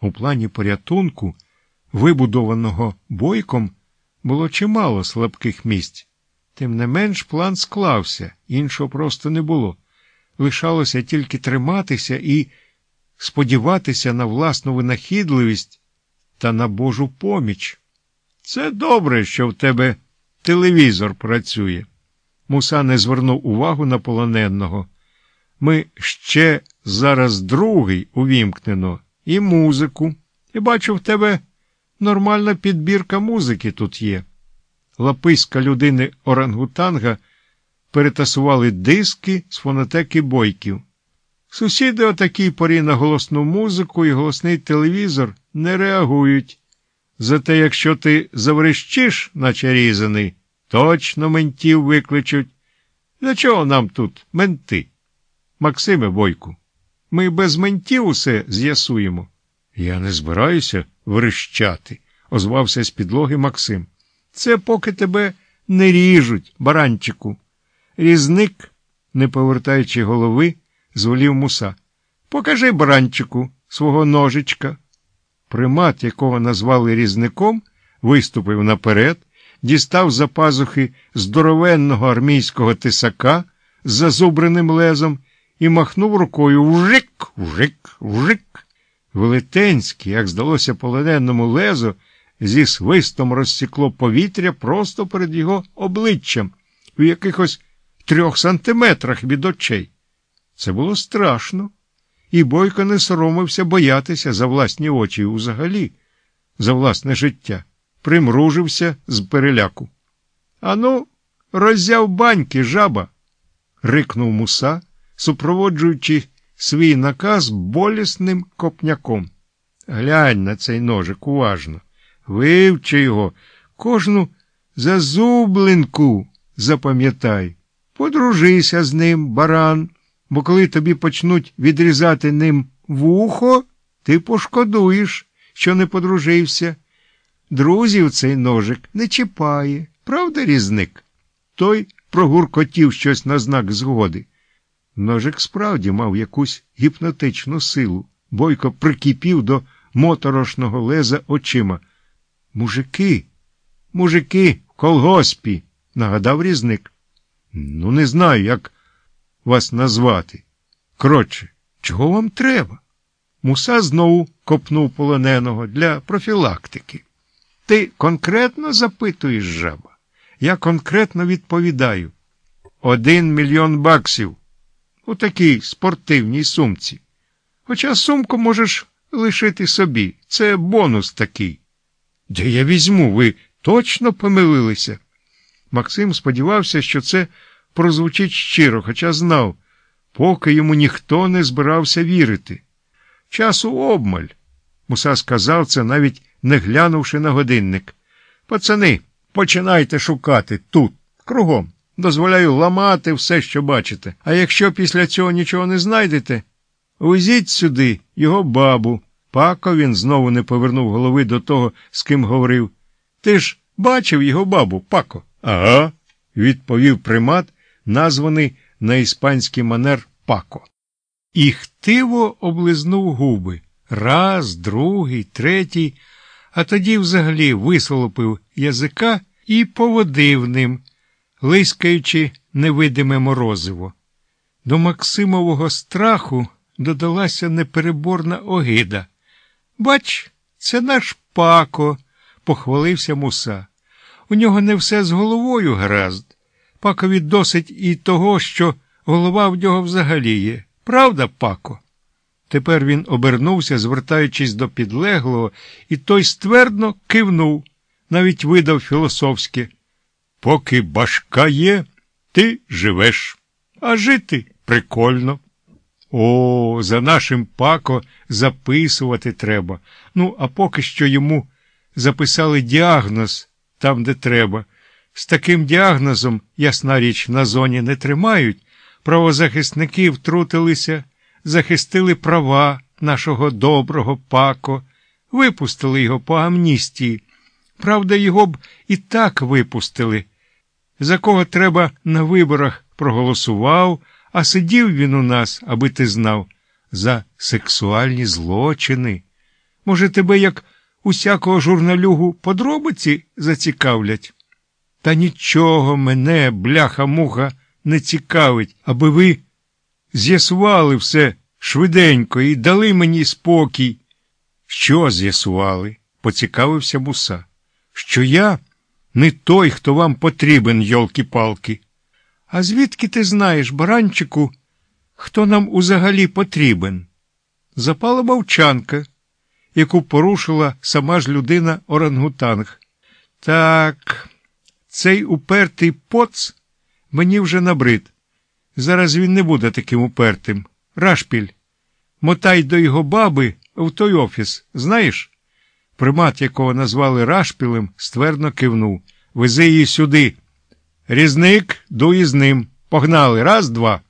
У плані порятунку, вибудованого бойком, було чимало слабких місць. Тим не менш план склався, іншого просто не було. Лишалося тільки триматися і сподіватися на власну винахідливість та на Божу поміч. Це добре, що в тебе телевізор працює. Муса не звернув увагу на полоненого. Ми ще зараз другий увімкнено, і музику. І бачу, в тебе нормальна підбірка музики тут є. Лаписька людини орангутанга перетасували диски з фонотеки бойків. Сусіди о такій порі на голосну музику і голосний телевізор не реагують. Зате якщо ти заврещиш, наче різаний, точно ментів викличуть. Для чого нам тут менти? Максиме Бойку, ми без ментів усе з'ясуємо. Я не збираюся верещати, озвався з підлоги Максим. Це поки тебе не ріжуть, баранчику. Різник, не повертаючи голови, зволів муса. Покажи баранчику свого ножичка. Примат, якого назвали різником, виступив наперед, дістав за пазухи здоровенного армійського тисака з зазубреним лезом і махнув рукою вжик, вжик, вжик. Велетенське, як здалося полоненному лезо, зі свистом розсікло повітря просто перед його обличчям, у якихось трьох сантиметрах від очей. Це було страшно, і Бойко не соромився боятися за власні очі взагалі, за власне життя, примружився з переляку. Ану, роззяв баньки, жаба. рикнув муса, супроводжуючи свій наказ болісним копняком. Глянь на цей ножик уважно, вивчи його, кожну зазублинку запам'ятай. Подружися з ним, баран, бо коли тобі почнуть відрізати ним вухо, ти пошкодуєш, що не подружився. Друзів цей ножик не чіпає, правда, різник? Той прогуркотів щось на знак згоди. Ножик справді мав якусь гіпнотичну силу. Бойко прикипів до моторошного леза очима. Мужики, мужики, в колгоспі, нагадав різник. Ну, не знаю, як вас назвати. Коротше, чого вам треба? Муса знову копнув полоненого для профілактики. Ти конкретно запитуєш жаба? Я конкретно відповідаю. Один мільйон баксів у такій спортивній сумці. Хоча сумку можеш лишити собі. Це бонус такий. Де я візьму, ви точно помилилися? Максим сподівався, що це прозвучить щиро, хоча знав, поки йому ніхто не збирався вірити. Часу обмаль. Муса сказав це, навіть не глянувши на годинник. Пацани, починайте шукати тут, кругом. Дозволяю ламати все, що бачите. А якщо після цього нічого не знайдете, везіть сюди його бабу. Пако він знову не повернув голови до того, з ким говорив. Ти ж бачив його бабу, пако? Ага, відповів примат, названий на іспанський манер пако. І хтиво облизнув губи раз, другий, третій, а тоді взагалі висолопив язика і поводив ним лискаючи невидиме морозиво. До Максимового страху додалася непереборна огида. Бач, це наш пако, похвалився муса. У нього не все з головою гаразд. Пакові досить і того, що голова в нього взагалі є. Правда, пако? Тепер він обернувся, звертаючись до підлеглого, і той ствердно кивнув, навіть видав філософське. Поки башка є, ти живеш, а жити прикольно. О, за нашим пако записувати треба. Ну, а поки що йому записали діагноз там, де треба. З таким діагнозом, ясна річ, на зоні не тримають. Правозахисники втрутилися, захистили права нашого доброго пако, випустили його по амністії. Правда, його б і так випустили за кого треба на виборах проголосував, а сидів він у нас, аби ти знав, за сексуальні злочини. Може, тебе, як усякого журналюгу, подробиці зацікавлять? Та нічого мене, бляха-муха, не цікавить, аби ви з'ясували все швиденько і дали мені спокій. Що з'ясували? поцікавився муса. Що я не той, хто вам потрібен, йолки-палки. А звідки ти знаєш, баранчику, хто нам узагалі потрібен? Запала мовчанка, яку порушила сама ж людина орангутанг. Так, цей упертий поц мені вже набрид. Зараз він не буде таким упертим. Рашпіль, мотай до його баби в той офіс, знаєш? Примат, якого назвали Рашпілем, ствердно кивнув. Вези її сюди. Різник, дуй з ним. Погнали. Раз, два.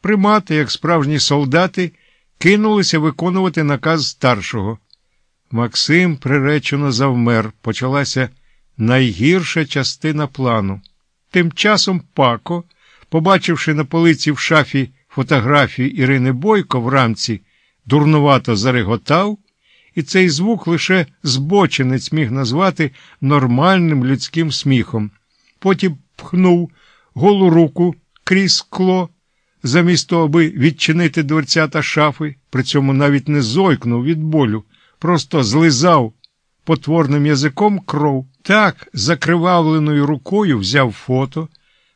Примати, як справжні солдати, кинулися виконувати наказ старшого. Максим приречено завмер. Почалася найгірша частина плану. Тим часом Пако, побачивши на полиці в шафі фотографію Ірини Бойко в рамці, дурнувато зареготав, і цей звук лише збочинець міг назвати нормальним людським сміхом. Потім пхнув голу руку крізь скло, замість того, аби відчинити дверцята шафи, при цьому навіть не зойкнув від болю, просто злизав потворним язиком кров. Так, закривавленою рукою взяв фото,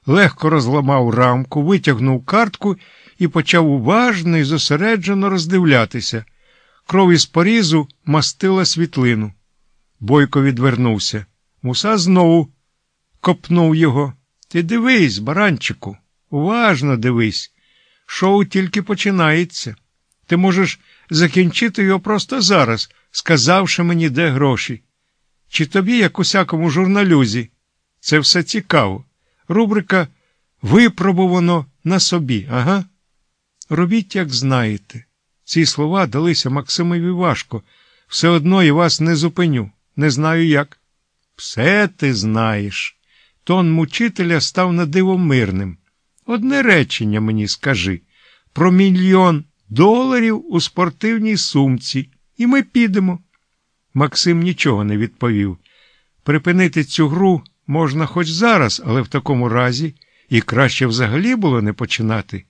легко розламав рамку, витягнув картку і почав уважно і зосереджено роздивлятися. Кров із порізу мастила світлину. Бойко відвернувся. Муса знову копнув його. Ти дивись, баранчику, уважно дивись. Шоу тільки починається. Ти можеш закінчити його просто зараз, сказавши мені, де гроші. Чи тобі, як усякому журналюзі, це все цікаво. Рубрика випробувано на собі, ага. Робіть, як знаєте. Ці слова далися Максимові важко. Все одно я вас не зупиню. Не знаю як. Все ти знаєш. Тон мучителя став на диво. Одне речення мені скажи про мільйон доларів у спортивній сумці, і ми підемо. Максим нічого не відповів. Припинити цю гру можна хоч зараз, але в такому разі і краще взагалі було не починати.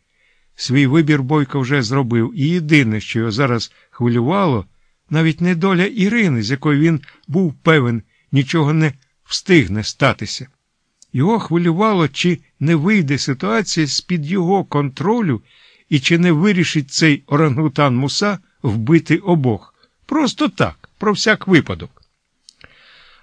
Свій вибір Бойко вже зробив, і єдине, що його зараз хвилювало, навіть не доля Ірини, з якою він був певен, нічого не встигне статися. Його хвилювало, чи не вийде ситуація з-під його контролю і чи не вирішить цей орангутан муса вбити обох. Просто так, про всяк випадок.